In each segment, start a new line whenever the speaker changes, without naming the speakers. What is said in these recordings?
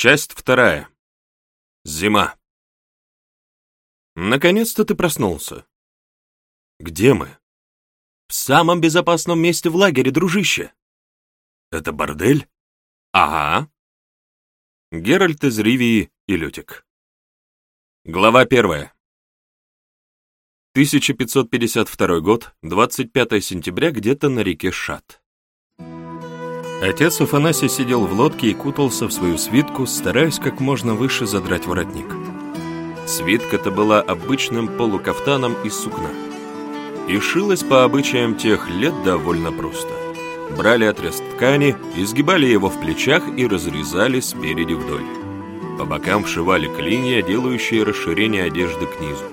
Часть вторая. Зима. Наконец-то ты проснулся. Где мы? В самом безопасном месте в лагере, дружище. Это бордель? Ага. Геральт из Ривии и Лютик. Глава первая. 1552 год, 25 сентября, где-то на реке Шат. Отец Афанасий сидел в лодке и кутался в свою свитку, стараясь как можно выше задрать воротник. Свитка-то была обычным полукафтаном из сукна. И шилась по обычаям тех лет довольно просто. Брали отрез ткани, изгибали его в плечах и разрезали спереди вдоль. По бокам вшивали клинья, делающие расширение одежды к низу.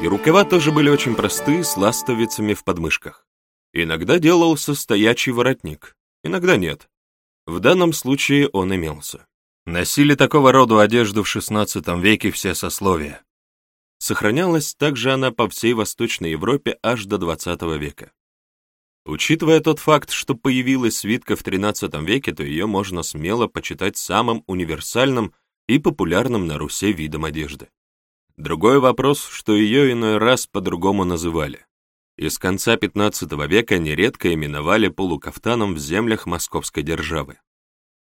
И рукава тоже были очень простые, с ластовицами в подмышках. Иногда делался стоячий воротник, иногда нет. В данном случае он имелся. Носили такого рода одежду в XVI веке все сословия. Сохранялась также она по всей Восточной Европе аж до XX века. Учитывая тот факт, что появилась свитка в XIII веке, то ее можно смело почитать самым универсальным и популярным на Руси видом одежды. Другой вопрос, что ее иной раз по-другому называли и с конца XV века нередко именовали полукафтаном в землях московской державы.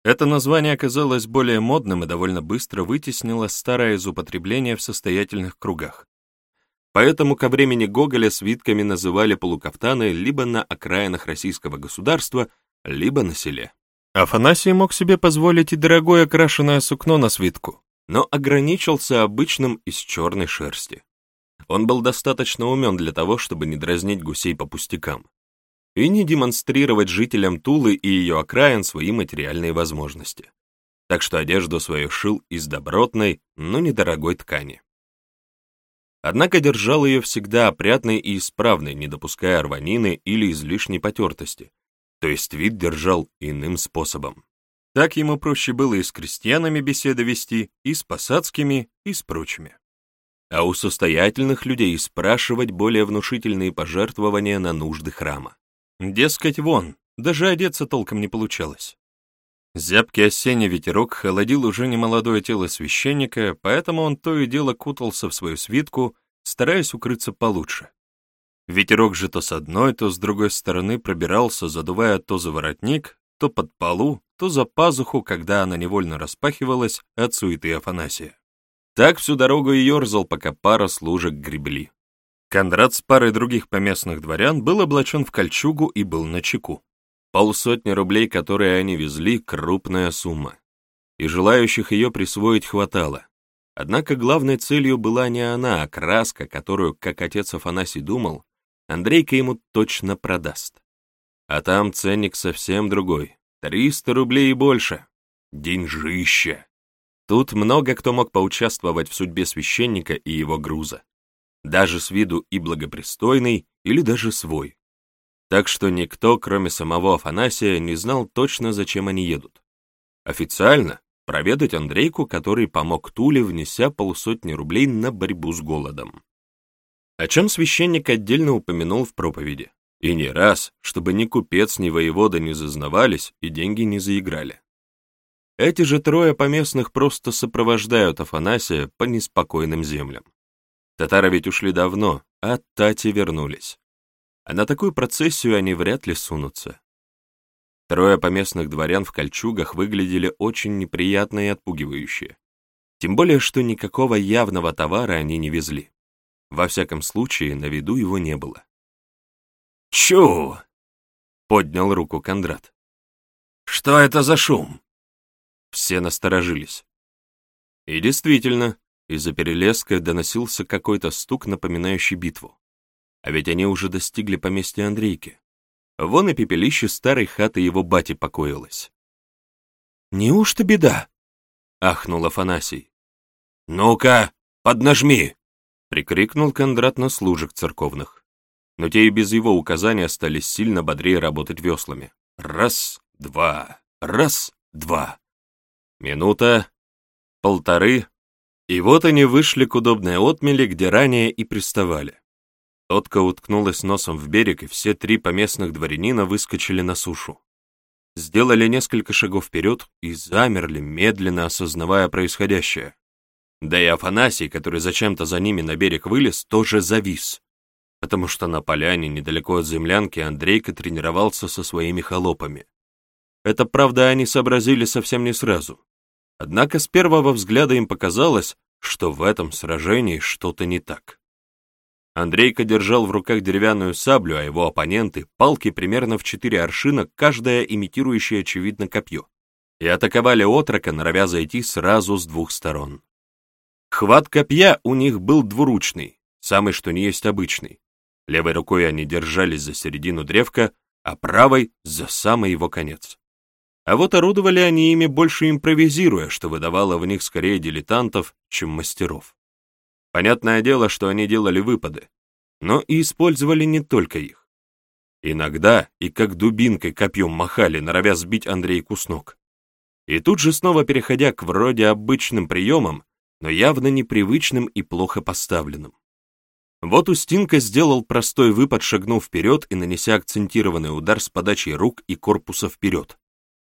Это название оказалось более модным и довольно быстро вытеснило старое из употребления в состоятельных кругах. Поэтому ко времени Гоголя свитками называли полукафтаны либо на окраинах российского государства, либо на селе. Афанасий мог себе позволить и дорогое окрашенное сукно на свитку, но ограничился обычным из черной шерсти. Он был достаточно умен для того, чтобы не дразнить гусей по пустякам и не демонстрировать жителям Тулы и ее окраин свои материальные возможности. Так что одежду свою шил из добротной, но недорогой ткани. Однако держал ее всегда опрятной и исправной, не допуская рванины или излишней потертости, то есть вид держал иным способом. Так ему проще было и с крестьянами беседы вести, и с посадскими, и с прочими а у состоятельных людей спрашивать более внушительные пожертвования на нужды храма. Дескать, вон, даже одеться толком не получалось. Зябкий осенний ветерок холодил уже немолодое тело священника, поэтому он то и дело кутался в свою свитку, стараясь укрыться получше. Ветерок же то с одной, то с другой стороны пробирался, задувая то за воротник, то под полу, то за пазуху, когда она невольно распахивалась от суеты Афанасия. Так всю дорогу и ерзал, пока пара служек гребли. Кондрат с парой других поместных дворян был облачен в кольчугу и был на чеку. Полсотни рублей, которые они везли, крупная сумма. И желающих ее присвоить хватало. Однако главной целью была не она, а краска, которую, как отец Афанасий думал, Андрейка ему точно продаст. А там ценник совсем другой. Триста рублей и больше. Деньжище. Тут много кто мог поучаствовать в судьбе священника и его груза. Даже с виду и благопристойный, или даже свой. Так что никто, кроме самого Афанасия, не знал точно, зачем они едут. Официально проведать Андрейку, который помог Туле, внеся полусотни рублей на борьбу с голодом. О чем священник отдельно упомянул в проповеди. И не раз, чтобы ни купец, ни воевода не зазнавались и деньги не заиграли. Эти же трое поместных просто сопровождают Афанасия по неспокойным землям. Татары ведь ушли давно, а Тати вернулись. А на такую процессию они вряд ли сунутся. Трое поместных дворян в кольчугах выглядели очень неприятно и отпугивающе. Тем более, что никакого явного товара они не везли. Во всяком случае, на виду его не было. «Чу!» — поднял руку Кондрат. «Что это за шум?» Все насторожились. И действительно, из-за перелеска доносился какой-то стук, напоминающий битву. А ведь они уже достигли поместья Андрейки. Вон и пепелище старой хаты его бати покоилось. «Неужто беда?» — ахнул Афанасий. «Ну-ка, поднажми!» — прикрикнул Кондрат на служек церковных. Но те и без его указания стали сильно бодрее работать веслами. Раз, два, раз, два. Минута, полторы, и вот они вышли к удобной отмели, где ранее и приставали. Лодка уткнулась носом в берег, и все три поместных дворянина выскочили на сушу. сделали несколько шагов вперед и замерли, медленно осознавая происходящее. Да и Афанасий, который зачем-то за ними на берег вылез, тоже завис, потому что на поляне недалеко от землянки Андрейка тренировался со своими холопами. Это, правда, они сообразили совсем не сразу. Однако с первого взгляда им показалось, что в этом сражении что-то не так. Андрейка держал в руках деревянную саблю, а его оппоненты — палки примерно в четыре аршина, каждая имитирующая, очевидно, копье, и атаковали отрока, норовя зайти сразу с двух сторон. Хват копья у них был двуручный, самый что ни есть обычный. Левой рукой они держались за середину древка, а правой — за самый его конец. А вот орудовали они ими больше импровизируя, что выдавало в них скорее дилетантов, чем мастеров. Понятное дело, что они делали выпады, но и использовали не только их. Иногда и как дубинкой копьем махали, норовя сбить Андрейку с ног. И тут же снова переходя к вроде обычным приемам, но явно непривычным и плохо поставленным. Вот Устинка сделал простой выпад, шагнув вперед и нанеся акцентированный удар с подачей рук и корпуса вперед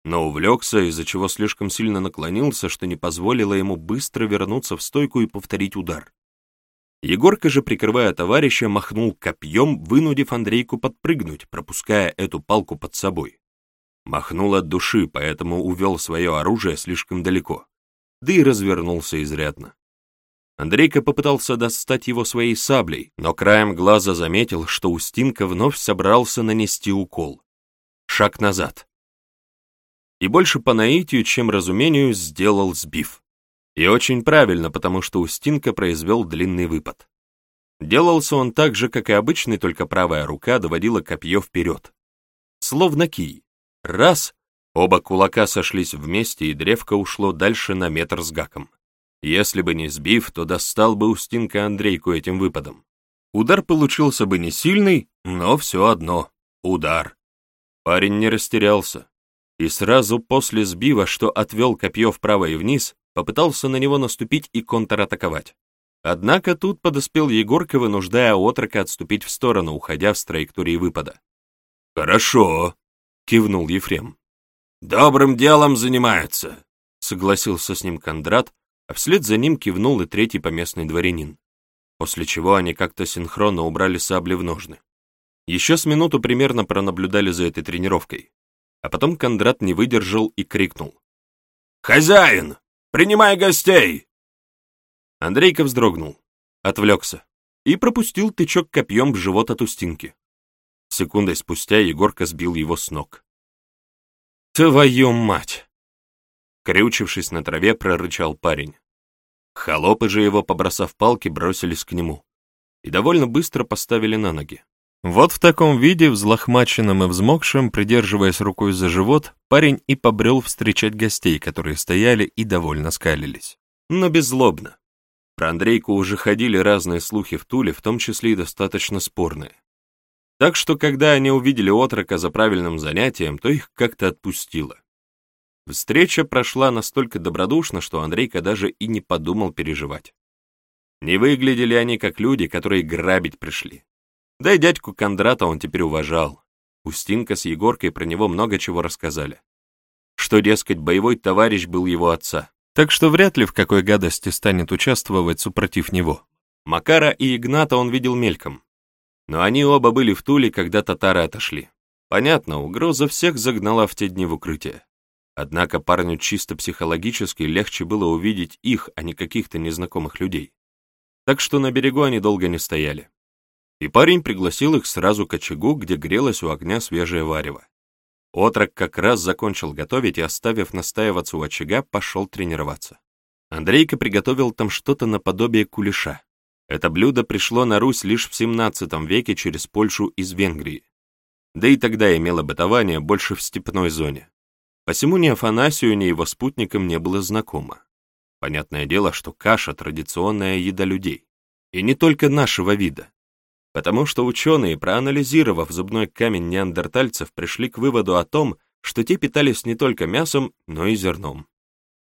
но увлекся, из-за чего слишком сильно наклонился, что не позволило ему быстро вернуться в стойку и повторить удар. Егорка же, прикрывая товарища, махнул копьем, вынудив Андрейку подпрыгнуть, пропуская эту палку под собой. Махнул от души, поэтому увел свое оружие слишком далеко, да и развернулся изрядно. Андрейка попытался достать его своей саблей, но краем глаза заметил, что Устинка вновь собрался нанести укол. Шаг назад и больше по наитию, чем разумению, сделал сбив. И очень правильно, потому что Устинка произвел длинный выпад. Делался он так же, как и обычный, только правая рука доводила копье вперед. Словно кий. Раз, оба кулака сошлись вместе, и древко ушло дальше на метр с гаком. Если бы не сбив, то достал бы Устинка Андрейку этим выпадом. Удар получился бы не сильный, но все одно — удар. Парень не растерялся и сразу после сбива, что отвел копье вправо и вниз, попытался на него наступить и контратаковать. Однако тут подоспел Егорка, вынуждая отрока отступить в сторону, уходя с траектории выпада. «Хорошо», — кивнул Ефрем. «Добрым делом занимаются», — согласился с ним Кондрат, а вслед за ним кивнул и третий поместный дворянин, после чего они как-то синхронно убрали сабли в ножны. Еще с минуту примерно пронаблюдали за этой тренировкой. А потом Кондрат не выдержал и крикнул. «Хозяин, принимай гостей!» Андрейка вздрогнул, отвлекся и пропустил тычок копьем в живот от Устинки. Секундой спустя Егорка сбил его с ног. «Твою мать!» Крючившись на траве, прорычал парень. Холопы же его, побросав палки, бросились к нему и довольно быстро поставили на ноги. Вот в таком виде, взлохмаченном и взмокшем, придерживаясь рукой за живот, парень и побрел встречать гостей, которые стояли и довольно скалились. Но беззлобно. Про Андрейку уже ходили разные слухи в Туле, в том числе и достаточно спорные. Так что, когда они увидели отрока за правильным занятием, то их как-то отпустило. Встреча прошла настолько добродушно, что Андрейка даже и не подумал переживать. Не выглядели они как люди, которые грабить пришли. Да и дядьку Кондрата он теперь уважал. Устинка с Егоркой про него много чего рассказали. Что, дескать, боевой товарищ был его отца. Так что вряд ли в какой гадости станет участвовать супротив него. Макара и Игната он видел мельком. Но они оба были в Туле, когда татары отошли. Понятно, угроза всех загнала в те дни в укрытие. Однако парню чисто психологически легче было увидеть их, а не каких-то незнакомых людей. Так что на берегу они долго не стояли и парень пригласил их сразу к очагу, где грелось у огня свежее варево. Отрок как раз закончил готовить и, оставив настаиваться у очага, пошел тренироваться. Андрейка приготовил там что-то наподобие кулеша. Это блюдо пришло на Русь лишь в 17 веке через Польшу из Венгрии. Да и тогда имело бытование больше в степной зоне. Посему ни Афанасию, ни его спутникам не было знакомо. Понятное дело, что каша — традиционная еда людей. И не только нашего вида потому что ученые, проанализировав зубной камень неандертальцев, пришли к выводу о том, что те питались не только мясом, но и зерном.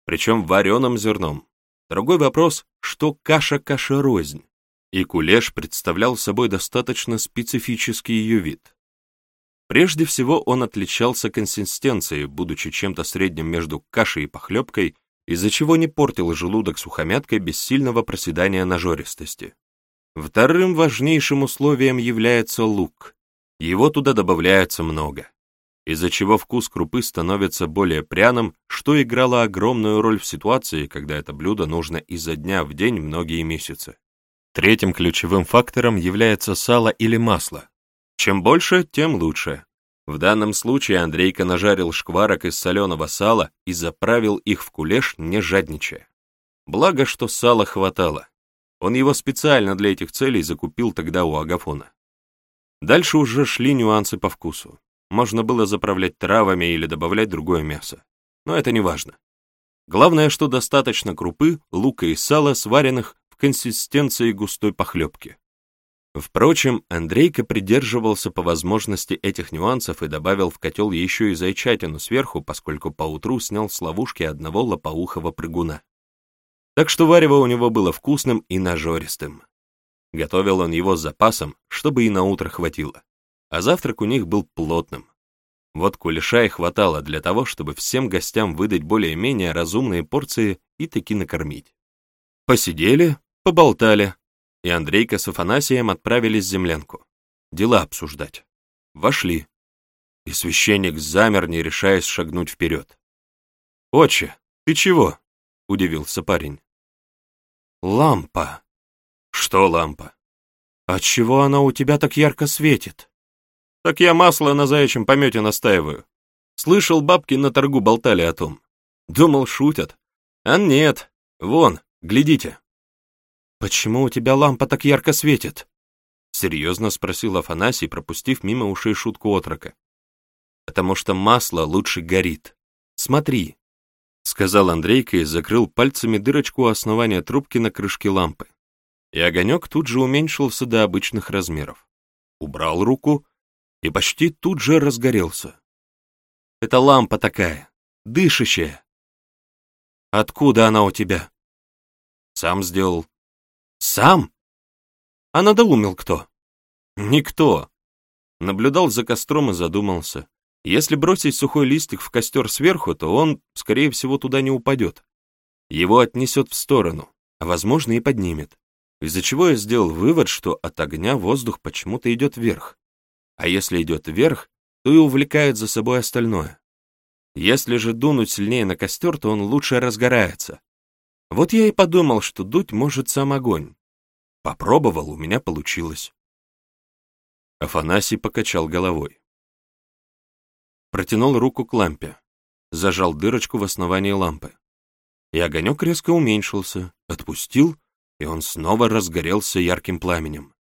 Причем вареным зерном. Другой вопрос, что каша каша рознь. И кулеш представлял собой достаточно специфический ее вид. Прежде всего он отличался консистенцией, будучи чем-то средним между кашей и похлебкой, из-за чего не портил желудок сухомяткой без сильного проседания нажористости. Вторым важнейшим условием является лук. Его туда добавляется много, из-за чего вкус крупы становится более пряным, что играло огромную роль в ситуации, когда это блюдо нужно изо дня в день многие месяцы. Третьим ключевым фактором является сало или масло. Чем больше, тем лучше. В данном случае Андрейка нажарил шкварок из соленого сала и заправил их в кулеш, не жадничая. Благо, что сала хватало. Он его специально для этих целей закупил тогда у Агафона. Дальше уже шли нюансы по вкусу. Можно было заправлять травами или добавлять другое мясо. Но это не важно. Главное, что достаточно крупы, лука и сала, сваренных в консистенции густой похлебки. Впрочем, Андрейка придерживался по возможности этих нюансов и добавил в котел еще и зайчатину сверху, поскольку поутру снял с ловушки одного лопоухого прыгуна. Так что варево у него было вкусным и нажористым. Готовил он его с запасом, чтобы и на утро хватило. А завтрак у них был плотным. Вот кулеша и хватало для того, чтобы всем гостям выдать более-менее разумные порции и таки накормить. Посидели, поболтали, и Андрейка с Афанасием отправились в землянку. Дела обсуждать. Вошли. И священник замер, не решаясь шагнуть вперед. «Отче, ты чего?» — удивился парень. «Лампа». «Что лампа?» «Отчего она у тебя так ярко светит?» «Так я масло на заячьем помете настаиваю. Слышал, бабки на торгу болтали о том. Думал, шутят. А нет, вон, глядите». «Почему у тебя лампа так ярко светит?» Серьезно спросил Афанасий, пропустив мимо ушей шутку отрока. «Потому что масло лучше горит. Смотри», — сказал Андрейка и закрыл пальцами дырочку основания трубки на крышке лампы. И огонек тут же уменьшился до обычных размеров. Убрал руку и почти тут же разгорелся. «Это лампа такая, дышащая». «Откуда она у тебя?» «Сам сделал», сам? А надоумил кто? Никто. Наблюдал за костром и задумался. Если бросить сухой листик в костер сверху, то он, скорее всего, туда не упадет. Его отнесет в сторону, а, возможно, и поднимет. Из-за чего я сделал вывод, что от огня воздух почему-то идет вверх. А если идет вверх, то и увлекает за собой остальное. Если же дунуть сильнее на костер, то он лучше разгорается. Вот я и подумал, что дуть может сам огонь. Попробовал, у меня получилось. Афанасий покачал головой. Протянул руку к лампе, зажал дырочку в основании лампы. И огонек резко уменьшился, отпустил, и он снова разгорелся ярким пламенем.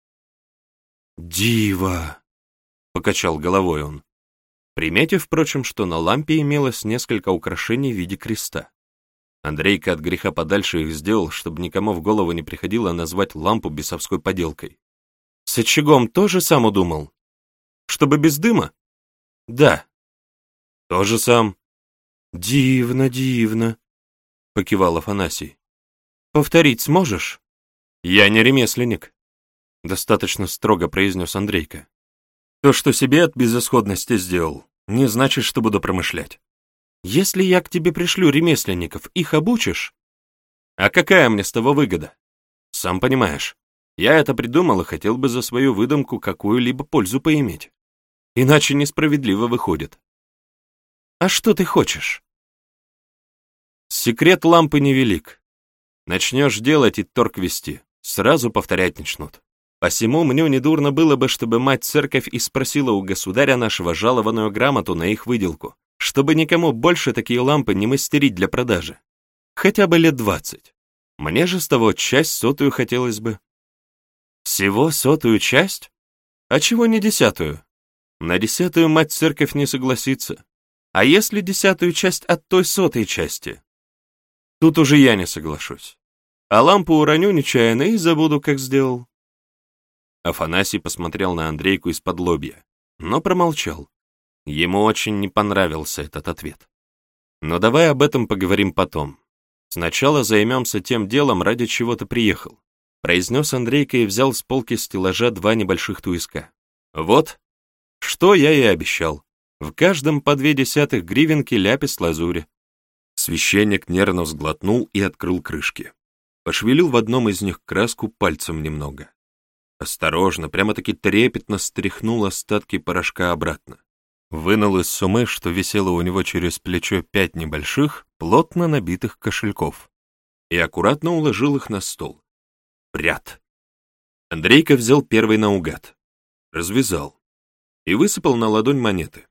«Диво!» — покачал головой он, приметив, впрочем, что на лампе имелось несколько украшений в виде креста. Андрейка от греха подальше их сделал, чтобы никому в голову не приходило назвать лампу бесовской поделкой. С очагом тоже сам удумал? Чтобы без дыма? Да. Тоже сам. Дивно, дивно, покивал Афанасий. Повторить сможешь? Я не ремесленник, достаточно строго произнес Андрейка. То, что себе от безысходности сделал, не значит, что буду промышлять. Если я к тебе пришлю ремесленников, их обучишь? А какая мне с того выгода? Сам понимаешь, я это придумал и хотел бы за свою выдумку какую-либо пользу поиметь. Иначе несправедливо выходит. А что ты хочешь? Секрет лампы невелик. Начнешь делать и торг вести, сразу повторять начнут. Посему мне недурно было бы, чтобы мать-церковь и спросила у государя нашего жалованную грамоту на их выделку, чтобы никому больше такие лампы не мастерить для продажи. Хотя бы лет двадцать. Мне же с того часть сотую хотелось бы. Всего сотую часть? А чего не десятую? На десятую мать церковь не согласится. А если десятую часть от той сотой части? Тут уже я не соглашусь. А лампу уроню нечаянно и забуду, как сделал. Афанасий посмотрел на Андрейку из-под лобья, но промолчал. Ему очень не понравился этот ответ. Но давай об этом поговорим потом. Сначала займемся тем делом, ради чего ты приехал, произнес Андрейка и взял с полки стеллажа два небольших туиска. Вот, Что я и обещал. В каждом по две десятых гривенки ляпис лазури. Священник нервно взглотнул и открыл крышки. Пошевелил в одном из них краску пальцем немного. Осторожно, прямо-таки трепетно стряхнул остатки порошка обратно. Вынул из сумы, что висело у него через плечо пять небольших, плотно набитых кошельков, и аккуратно уложил их на стол. Прят. Андрейка взял первый наугад, развязал и высыпал на ладонь монеты.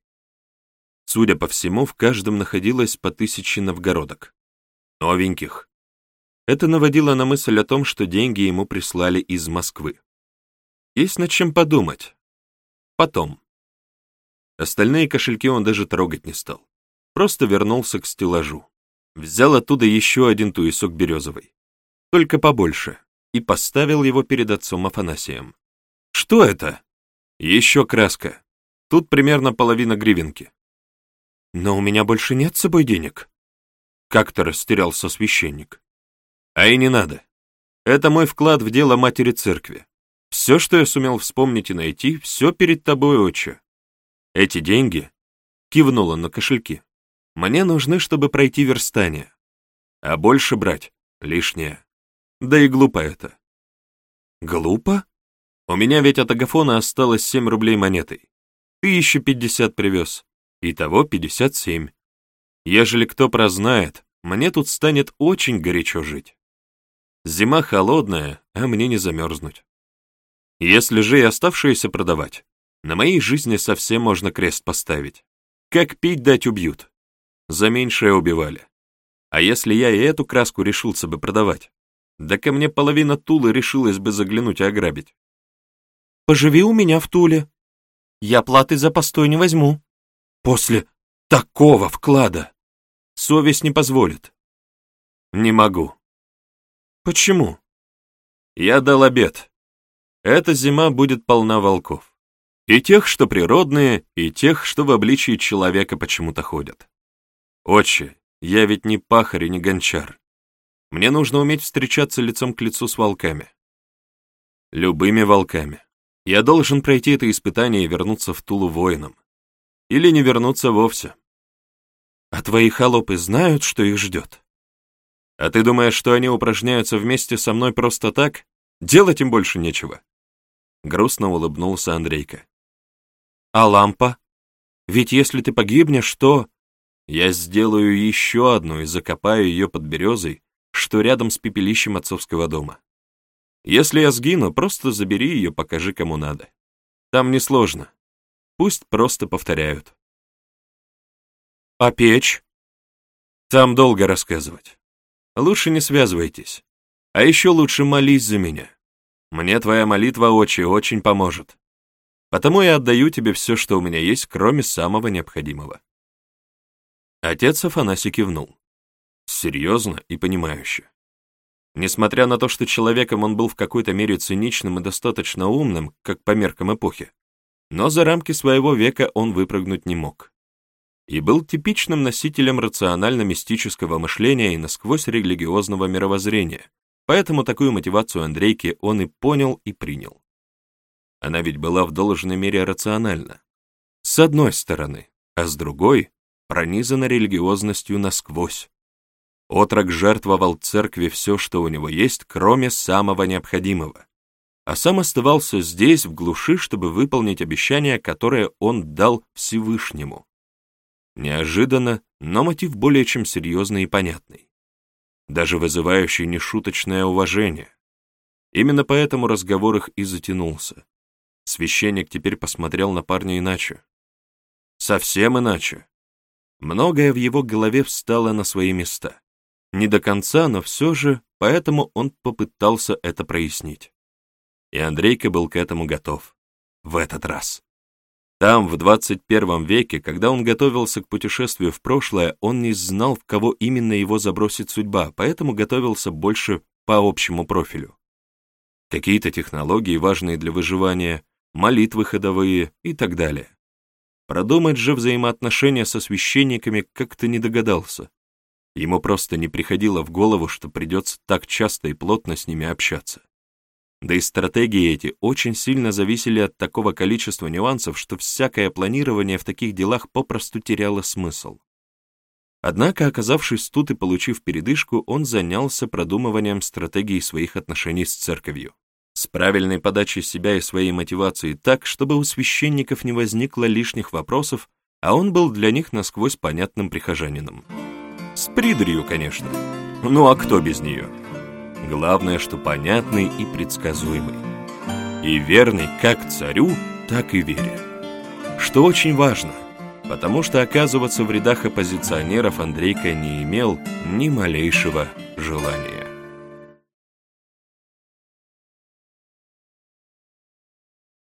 Судя по всему, в каждом находилось по тысяче новгородок. Новеньких. Это наводило на мысль о том, что деньги ему прислали из Москвы. Есть над чем подумать. Потом. Остальные кошельки он даже трогать не стал. Просто вернулся к стеллажу. Взял оттуда еще один туесок березовый. Только побольше. И поставил его перед отцом Афанасием. Что это? Еще краска. Тут примерно половина гривенки. Но у меня больше нет с собой денег. Как-то растерялся священник. А и не надо. Это мой вклад в дело матери церкви. Все, что я сумел вспомнить и найти, все перед тобой, отче. Эти деньги, кивнула на кошельки, мне нужны, чтобы пройти верстание. А больше брать лишнее. Да и глупо это. Глупо? У меня ведь от Агафона осталось 7 рублей монетой. Ты еще 50 привез. Итого 57. Ежели кто прознает, мне тут станет очень горячо жить. Зима холодная, а мне не замерзнуть. Если же и оставшиеся продавать, на моей жизни совсем можно крест поставить. Как пить дать убьют. За меньшее убивали. А если я и эту краску решился бы продавать, да ко мне половина Тулы решилась бы заглянуть и ограбить. Поживи у меня в Туле. Я платы за постой не возьму. После такого вклада совесть не позволит. Не могу. Почему? Я дал обед. Эта зима будет полна волков. И тех, что природные, и тех, что в обличии человека почему-то ходят. Отче, я ведь не пахарь и не гончар. Мне нужно уметь встречаться лицом к лицу с волками. Любыми волками. Я должен пройти это испытание и вернуться в Тулу воином. Или не вернуться вовсе. А твои холопы знают, что их ждет? А ты думаешь, что они упражняются вместе со мной просто так? Делать им больше нечего. Грустно улыбнулся Андрейка. А лампа? Ведь если ты погибнешь, то... Я сделаю еще одну и закопаю ее под березой, что рядом с пепелищем отцовского дома. Если я сгину, просто забери ее, покажи кому надо. Там несложно. Пусть просто повторяют. А печь? Там долго рассказывать. Лучше не связывайтесь. А еще лучше молись за меня. Мне твоя молитва, отче, очень поможет. Потому я отдаю тебе все, что у меня есть, кроме самого необходимого». Отец Афанасий кивнул. Серьезно и понимающе. Несмотря на то, что человеком он был в какой-то мере циничным и достаточно умным, как по меркам эпохи, но за рамки своего века он выпрыгнуть не мог и был типичным носителем рационально-мистического мышления и насквозь религиозного мировоззрения, поэтому такую мотивацию Андрейки он и понял, и принял. Она ведь была в должной мере рациональна. С одной стороны, а с другой — пронизана религиозностью насквозь. Отрок жертвовал церкви все, что у него есть, кроме самого необходимого, а сам оставался здесь, в глуши, чтобы выполнить обещание, которое он дал Всевышнему. Неожиданно, но мотив более чем серьезный и понятный. Даже вызывающий нешуточное уважение. Именно поэтому разговор их и затянулся. Священник теперь посмотрел на парня иначе. Совсем иначе. Многое в его голове встало на свои места. Не до конца, но все же, поэтому он попытался это прояснить. И Андрейка был к этому готов. В этот раз. Там, в 21 веке, когда он готовился к путешествию в прошлое, он не знал, в кого именно его забросит судьба, поэтому готовился больше по общему профилю. Какие-то технологии, важные для выживания, молитвы ходовые и так далее. Продумать же взаимоотношения со священниками как-то не догадался. Ему просто не приходило в голову, что придется так часто и плотно с ними общаться. Да и стратегии эти очень сильно зависели от такого количества нюансов, что всякое планирование в таких делах попросту теряло смысл. Однако, оказавшись тут и получив передышку, он занялся продумыванием стратегии своих отношений с церковью. С правильной подачей себя и своей мотивацией так, чтобы у священников не возникло лишних вопросов, а он был для них насквозь понятным прихожанином. С придурью, конечно. Ну а кто без нее? Главное, что понятный и предсказуемый. И верный как царю, так и вере. Что очень важно, потому что оказываться в рядах оппозиционеров Андрейка не имел ни малейшего желания.